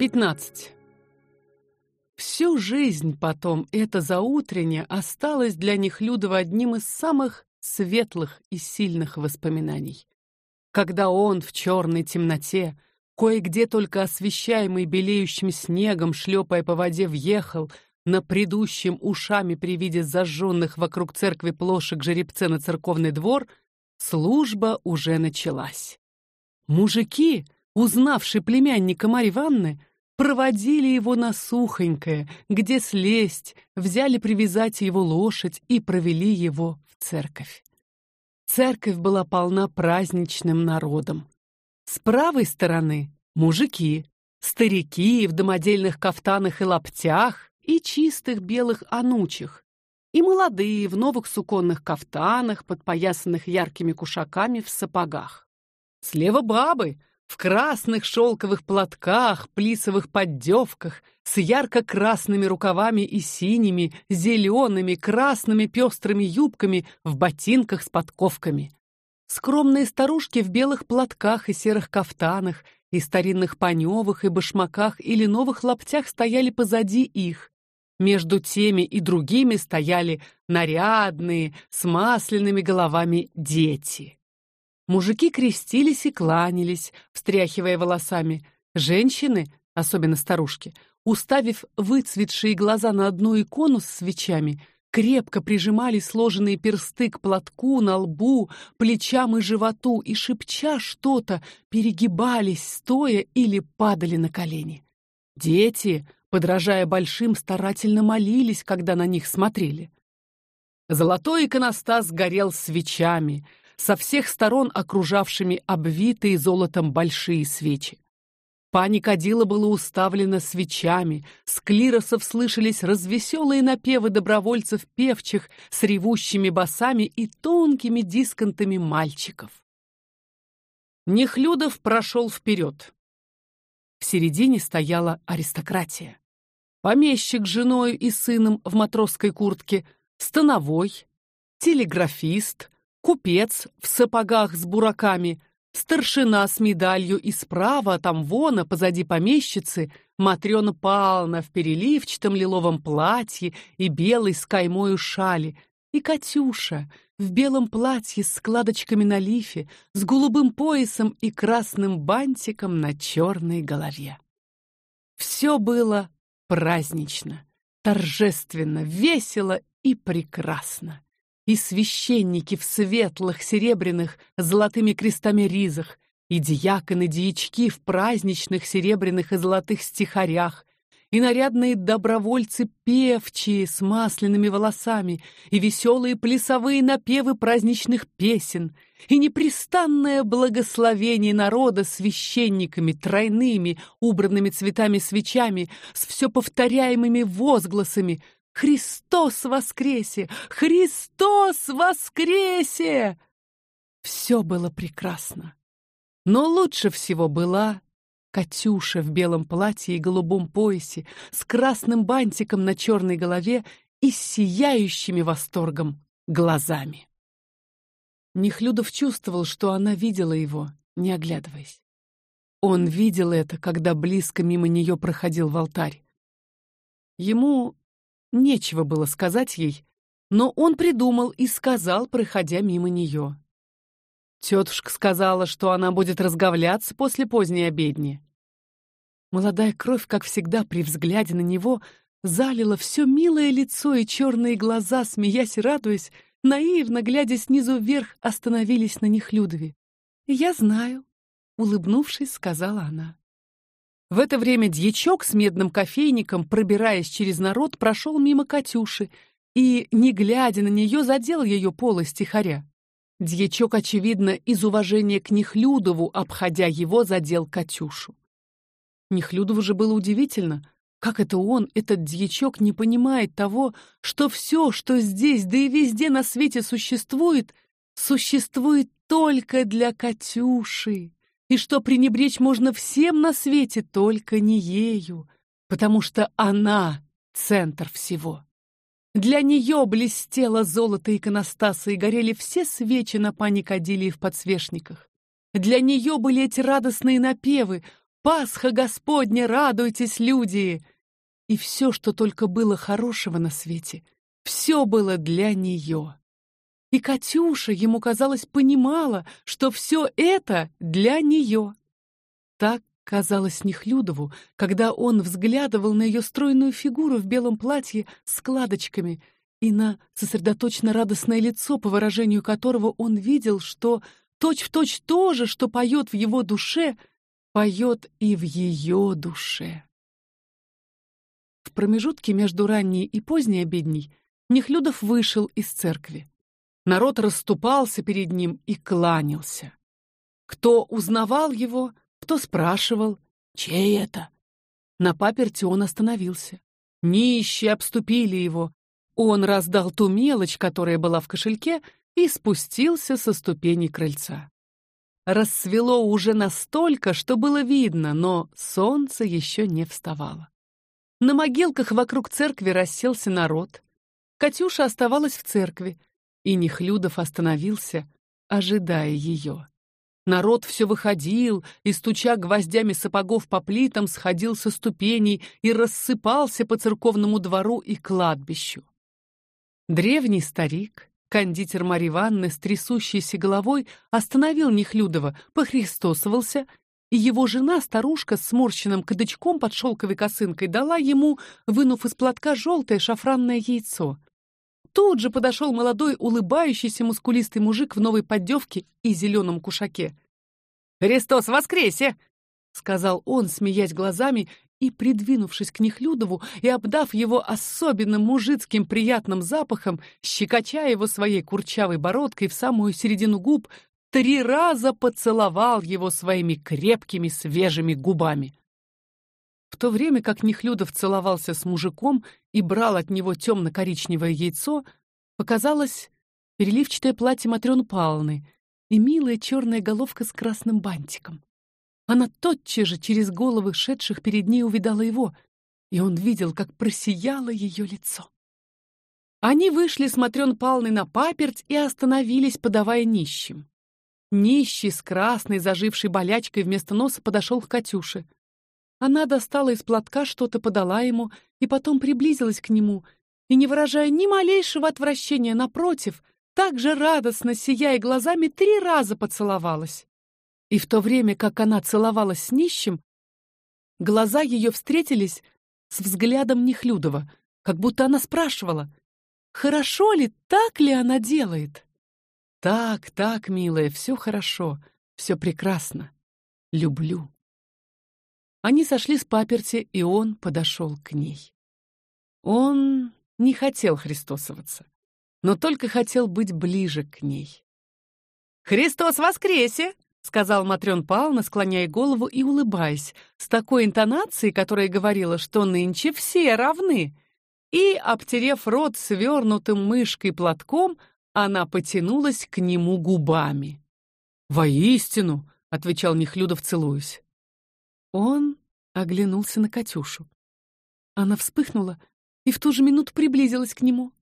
15. Всю жизнь потом это заутренне осталось для них Людова одним из самых светлых и сильных воспоминаний. Когда он в черной темноте, кое-где только освещаемый белеющим снегом, шлепая по воде, въехал на предыдущем ушами при виде зажженных вокруг церкви плошек жеребце на церковный двор, служба уже началась. Мужики, узнавшие племянника Марьи Ивановны, проводили его на сухонькое, где слезть, взяли привязать его лошадь и провели его в церковь. Церковь была полна праздничным народом. С правой стороны мужики, старики в домодельных кафтанах и лаптях и чистых белых анучах, и молодые в новых суконных кафтанах, подпоясанных яркими кушаками в сапогах. Слева бабы в красных шелковых платках, плисовых поддевках, с ярко-красными рукавами и синими, зелеными, красными пестрыми юбками, в ботинках с подковками. Скромные старушки в белых платках и серых кафтанах, и старинных паневых и башмаках или новых лаптях стояли позади их. Между теми и другими стояли нарядные, с масляными головами дети. Мужики крестились и кланялись, встряхивая волосами. Женщины, особенно старушки, уставив выцветшие глаза на одну икону с свечами, крепко прижимали сложенные персты к платку на лбу, плечам и животу и шепча что-то, перегибались стоя или падали на колени. Дети, подражая большим, старательно молились, когда на них смотрели. Золотой иконостас горел свечами, со всех сторон окружавшими обвитые золотом большие свечи. Пани кадила было уставлено свечами, с клиросов слышались развеселые напевы добровольцев певчих с ревущими басами и тонкими дисконтами мальчиков. Нехлюдов прошел вперед. В середине стояла аристократия. Помещик с женой и сыном в матросской куртке, становой, телеграфист, купец в сапогах с бураками, старшина с медалью и справа, там вон, позади помещицы, Матрёна Павловна в переливчатом лиловом платье и белой с каймою шали, и Катюша в белом платье с складочками на лифе, с голубым поясом и красным бантиком на черной голове. Все было празднично, торжественно, весело и прекрасно и священники в светлых серебряных золотыми крестами ризах, и диаконы, дьячки в праздничных серебряных и золотых стихарях, и нарядные добровольцы певчие с масляными волосами, и веселые плясовые напевы праздничных песен, и непрестанное благословение народа священниками тройными, убранными цветами свечами, с все повторяемыми возгласами — Христос воскресе! Христос воскресе! Все было прекрасно. Но лучше всего была Катюша в белом платье и голубом поясе, с красным бантиком на черной голове и сияющими восторгом глазами. Нехлюдов чувствовал, что она видела его, не оглядываясь. Он видел это, когда близко мимо нее проходил в алтарь. Ему Нечего было сказать ей, но он придумал и сказал, проходя мимо нее. Тетушка сказала, что она будет разговляться после поздней обедни. Молодая кровь, как всегда при взгляде на него, залила все милое лицо и черные глаза, смеясь и радуясь, наивно глядя снизу вверх, остановились на них Людове. "Я знаю", улыбнувшись, сказала она. В это время дьячок с медным кофейником, пробираясь через народ, прошел мимо Катюши и, не глядя на нее, задел ее полость тихоря. Дьячок, очевидно, из уважения к Нехлюдову, обходя его, задел Катюшу. Нехлюдову же было удивительно, как это он, этот дьячок, не понимает того, что все, что здесь, да и везде на свете существует, существует только для Катюши и что пренебречь можно всем на свете, только не ею, потому что она центр всего. Для нее блестело золото иконостаса и горели все свечи на пане Кадилии в подсвечниках. Для нее были эти радостные напевы Пасха Господня, радуйтесь, люди!» И все, что только было хорошего на свете, все было для нее. И Катюша, ему казалось, понимала, что все это для нее. Так казалось Нехлюдову, когда он взглядывал на ее стройную фигуру в белом платье с складочками и на сосредоточенно радостное лицо, по выражению которого он видел, что точь-в-точь то же, что поет в его душе, поет и в ее душе. В промежутке между ранней и поздней обедней Нехлюдов вышел из церкви. Народ расступался перед ним и кланялся. Кто узнавал его, кто спрашивал, чей это? На паперти он остановился. Нищие обступили его. Он раздал ту мелочь, которая была в кошельке, и спустился со ступеней крыльца. Рассвело уже настолько, что было видно, но солнце еще не вставало. На могилках вокруг церкви расселся народ. Катюша оставалась в церкви, и Нехлюдов остановился, ожидая ее. Народ все выходил и, стуча гвоздями сапогов по плитам, сходил со ступеней и рассыпался по церковному двору и кладбищу. Древний старик, кондитер Марьи Ивановны с трясущейся головой, остановил Нехлюдова, похристосовался и его жена, старушка с сморщенным кадычком под шелковой косынкой, дала ему, вынув из платка желтое шафранное яйцо. Тут же подошел молодой, улыбающийся мускулистый мужик в новой поддевке и зеленом кушаке. «Христос воскресе!» — сказал он, смеясь глазами и, придвинувшись к Нехлюдову и обдав его особенным мужицким приятным запахом, щекоча его своей курчавой бородкой в самую середину губ, три раза поцеловал его своими крепкими свежими губами. В то время как Нехлюдов целовался с мужиком и брал от него темно-коричневое яйцо, показалось переливчатое платье Матрёны Павловны и милая черная головка с красным бантиком. Она тотчас же через головы шедших перед ней увидала его, и он видел, как просияло ее лицо. Они вышли с Матрён Павловной на паперть и остановились, подавая нищим. Нищий с красной зажившей болячкой вместо носа подошел к Катюше. Она достала из платка что-то, подала ему и потом приблизилась к нему и, не выражая ни малейшего отвращения, напротив, так же радостно сияя глазами, три раза поцеловалась. И в то время, как она целовалась с нищим, глаза ее встретились с взглядом Нехлюдова, как будто она спрашивала: хорошо ли, так ли она делает? Так, так, милая, все хорошо, все прекрасно. Люблю. Они сошли с паперти, и он подошел к ней. Он не хотел христосоваться, но только хотел быть ближе к ней. Христос воскресе, сказал Матрён Павловна, склоняя голову и улыбаясь, с такой интонацией, которая говорила, что нынче все равны. И, обтерев рот свернутым мышкой платком, она потянулась к нему губами. Воистину, отвечал Нехлюдов, целуясь. Он оглянулся на Катюшу. Она вспыхнула и в ту же минуту приблизилась к нему.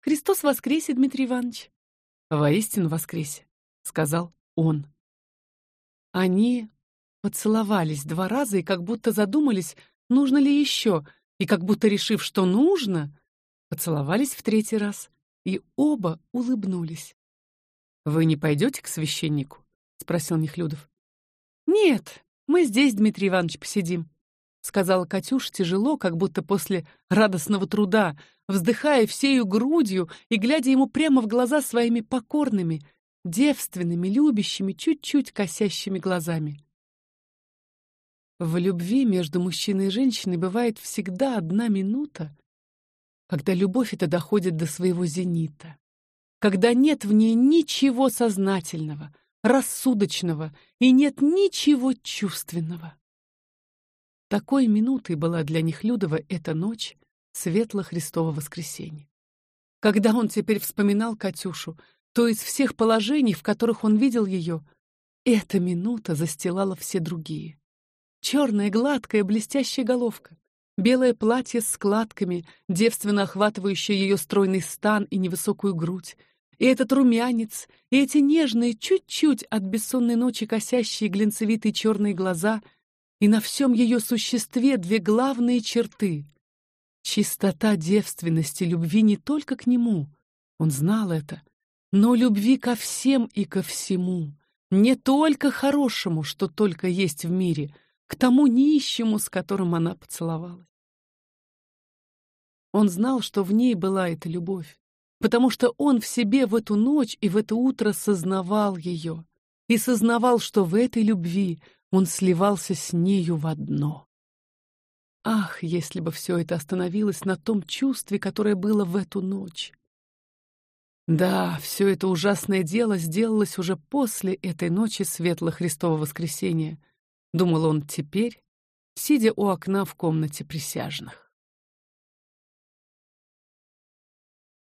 Христос воскресе, Дмитрий Иванович. Воистину воскресе, сказал он. Они поцеловались два раза и как будто задумались, нужно ли еще, и как будто решив, что нужно, поцеловались в третий раз и оба улыбнулись. Вы не пойдете к священнику? спросил Нехлюдов. Нет, мы здесь, Дмитрий Иванович, посидим, сказала Катюш тяжело, как будто после радостного труда, вздыхая всею грудью и глядя ему прямо в глаза своими покорными, девственными, любящими, чуть-чуть косящими глазами. В любви между мужчиной и женщиной бывает всегда одна минута, когда любовь эта доходит до своего зенита, когда нет в ней ничего сознательного, рассудочного и нет ничего чувственного. Такой минутой была для них Людова эта ночь светло Христово воскресенье. Когда он теперь вспоминал Катюшу, то из всех положений, в которых он видел ее, эта минута застилала все другие. Черная, гладкая, блестящая головка, белое платье с складками, девственно охватывающее ее стройный стан и невысокую грудь, и этот румянец, и эти нежные, чуть-чуть от бессонной ночи косящие глинцевитые черные глаза, и на всем ее существе две главные черты: чистота девственности любви не только к нему, он знал это, но любви ко всем и ко всему, не только хорошему, что только есть в мире, к тому нищему, с которым она поцеловалась. Он знал, что в ней была эта любовь, потому что он в себе в эту ночь и в это утро сознавал ее и сознавал, что в этой любви он сливался с нею в одно. Ах, если бы все это остановилось на том чувстве, которое было в эту ночь. Да, все это ужасное дело сделалось уже после этой ночи светлого Христового воскресения, думал он теперь, сидя у окна в комнате присяжных.